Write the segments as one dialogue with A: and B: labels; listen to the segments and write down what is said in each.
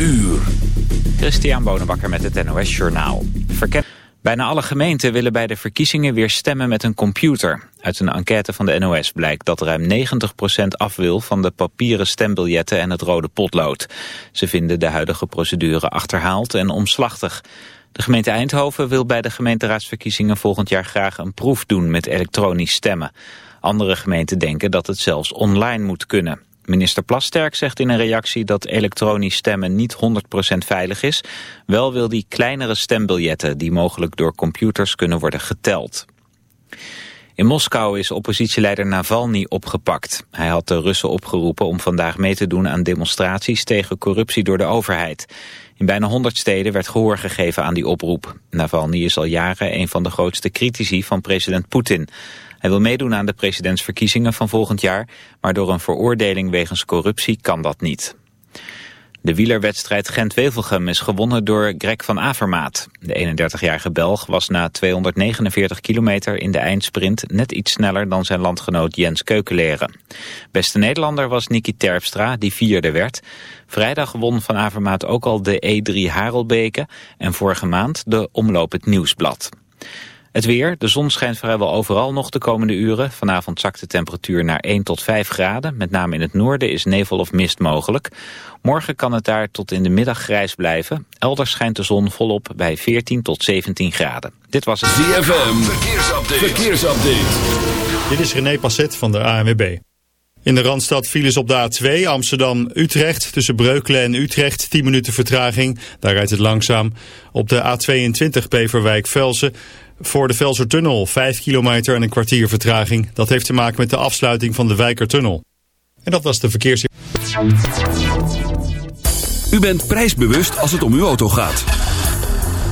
A: uur.
B: Christian Bonenbakker met het NOS Journaal. Bijna alle gemeenten willen bij de verkiezingen weer stemmen met een computer. Uit een enquête van de NOS blijkt dat ruim 90% af wil van de papieren stembiljetten en het rode potlood. Ze vinden de huidige procedure achterhaald en omslachtig. De gemeente Eindhoven wil bij de gemeenteraadsverkiezingen volgend jaar graag een proef doen met elektronisch stemmen. Andere gemeenten denken dat het zelfs online moet kunnen. Minister Plasterk zegt in een reactie dat elektronisch stemmen niet 100% veilig is. Wel wil hij kleinere stembiljetten die mogelijk door computers kunnen worden geteld. In Moskou is oppositieleider Navalny opgepakt. Hij had de Russen opgeroepen om vandaag mee te doen aan demonstraties tegen corruptie door de overheid. In bijna 100 steden werd gehoor gegeven aan die oproep. Navalny is al jaren een van de grootste critici van president Poetin. Hij wil meedoen aan de presidentsverkiezingen van volgend jaar, maar door een veroordeling wegens corruptie kan dat niet. De wielerwedstrijd Gent-Wevelgem is gewonnen door Greg van Avermaat. De 31-jarige Belg was na 249 kilometer in de eindsprint net iets sneller dan zijn landgenoot Jens Keukeleren. Beste Nederlander was Niki Terpstra, die vierde werd. Vrijdag won van Avermaat ook al de E3 Harelbeke en vorige maand de Omloop het Nieuwsblad. Het weer, de zon schijnt vrijwel overal nog de komende uren. Vanavond zakt de temperatuur naar 1 tot 5 graden. Met name in het noorden is nevel of mist mogelijk. Morgen kan het daar tot in de middag grijs blijven. Elders schijnt de zon volop bij 14 tot 17 graden. Dit was het
A: ZFM, verkeersupdate. verkeersupdate.
C: Dit is René Passet van de ANWB. In de Randstad files op de A2 Amsterdam-Utrecht tussen Breukelen en Utrecht 10 minuten vertraging. Daar rijdt het langzaam. Op de A22 Beverwijk-Velsen voor de Velsertunnel 5 kilometer en een kwartier vertraging. Dat heeft te maken met de afsluiting van de Wijkertunnel. En dat was de verkeers...
A: U bent prijsbewust als het om uw auto gaat.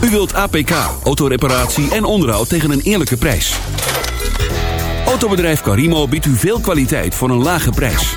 A: U wilt APK, autoreparatie en onderhoud tegen een eerlijke prijs. Autobedrijf Carimo biedt u veel kwaliteit voor een lage prijs.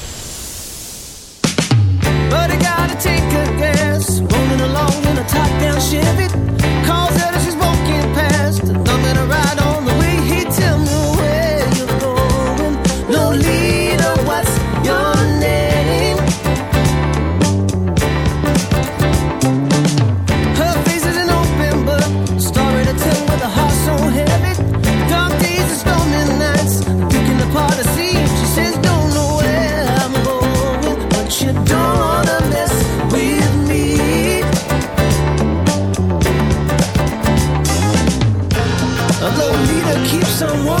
D: But I gotta take a guess. Rolling along in a top down Chevy. Lolita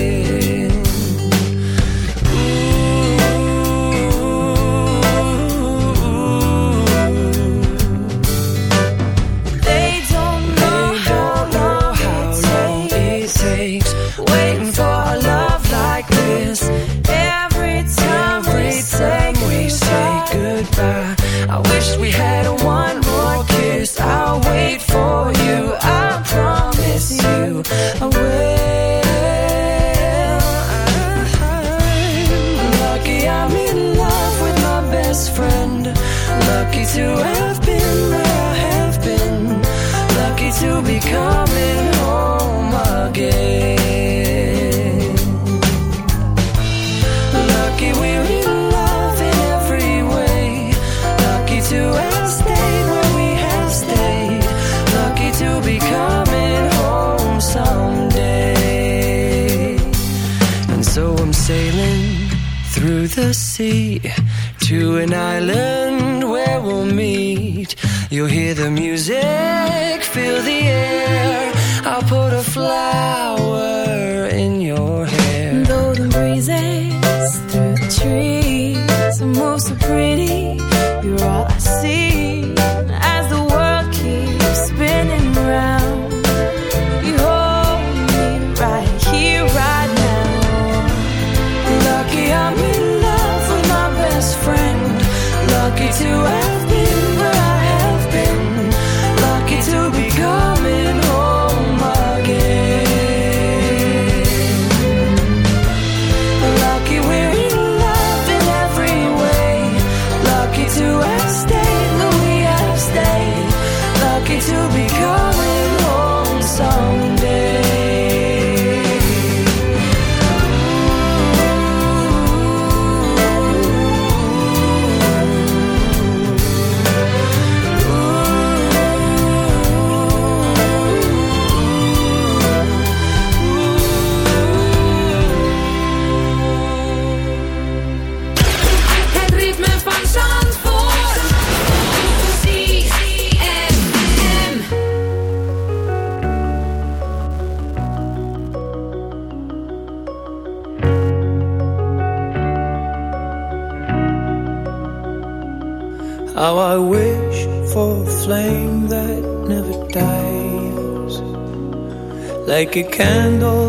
E: like
F: a candle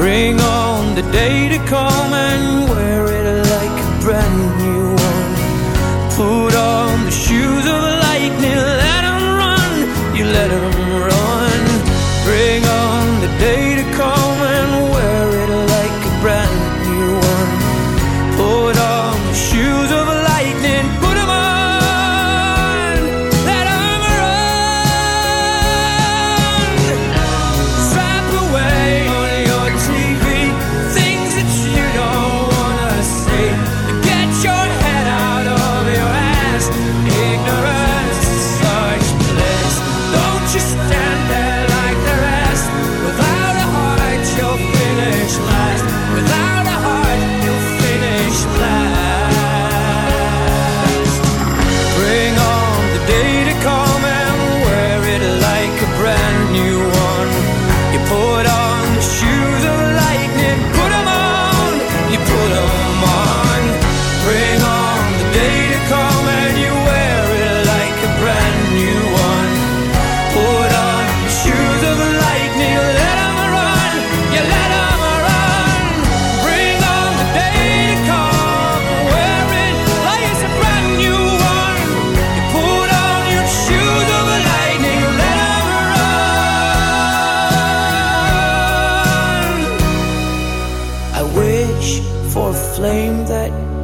F: Bring on the day to come and wear it like a brand new one. Put on the shoes of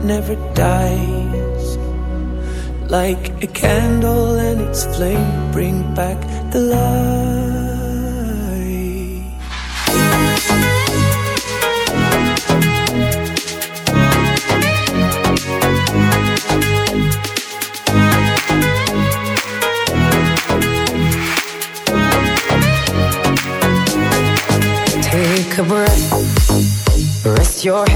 F: never dies. Like a candle and its flame bring back the light.
G: your head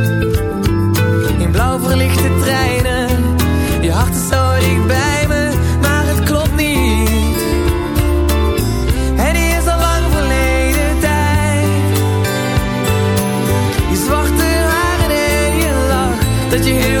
H: Did you hear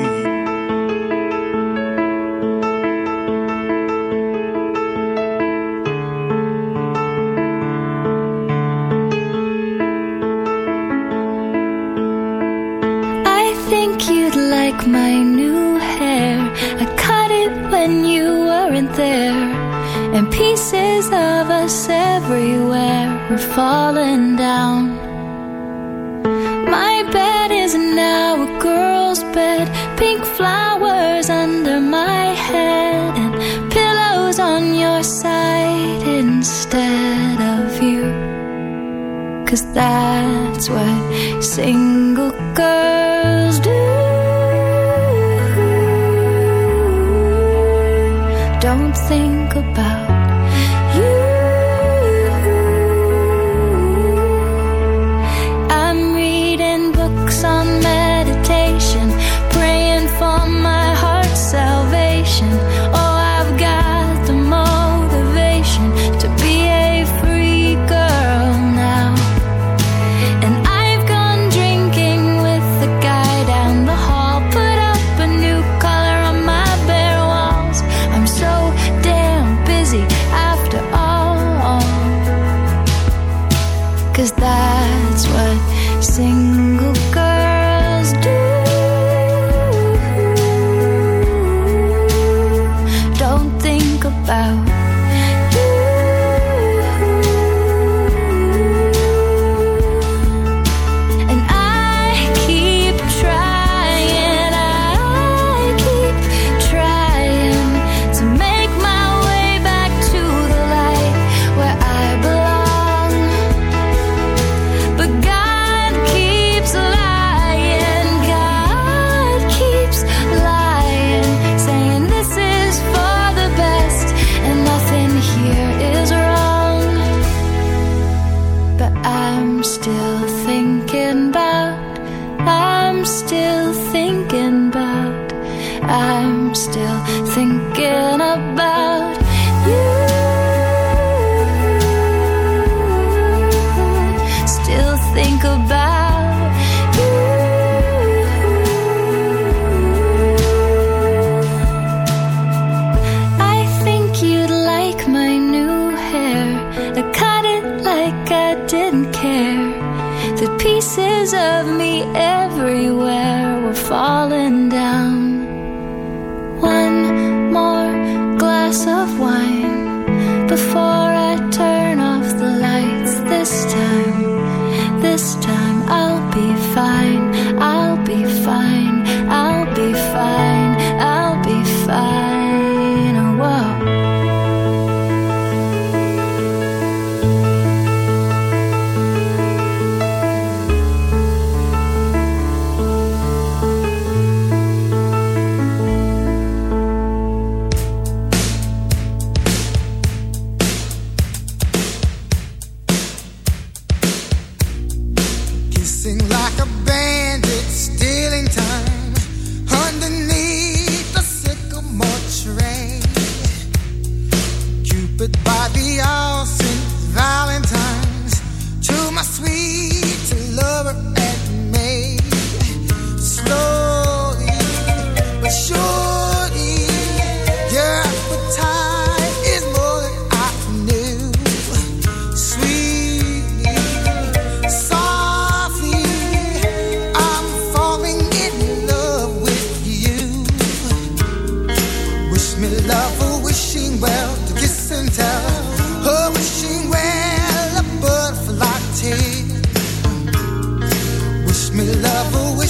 I: Flowers under my head. And pillows on your side instead of you. Cause that's what single girls do. Don't think about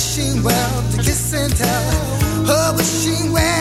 J: wishing well to kiss and tell. A wishing well,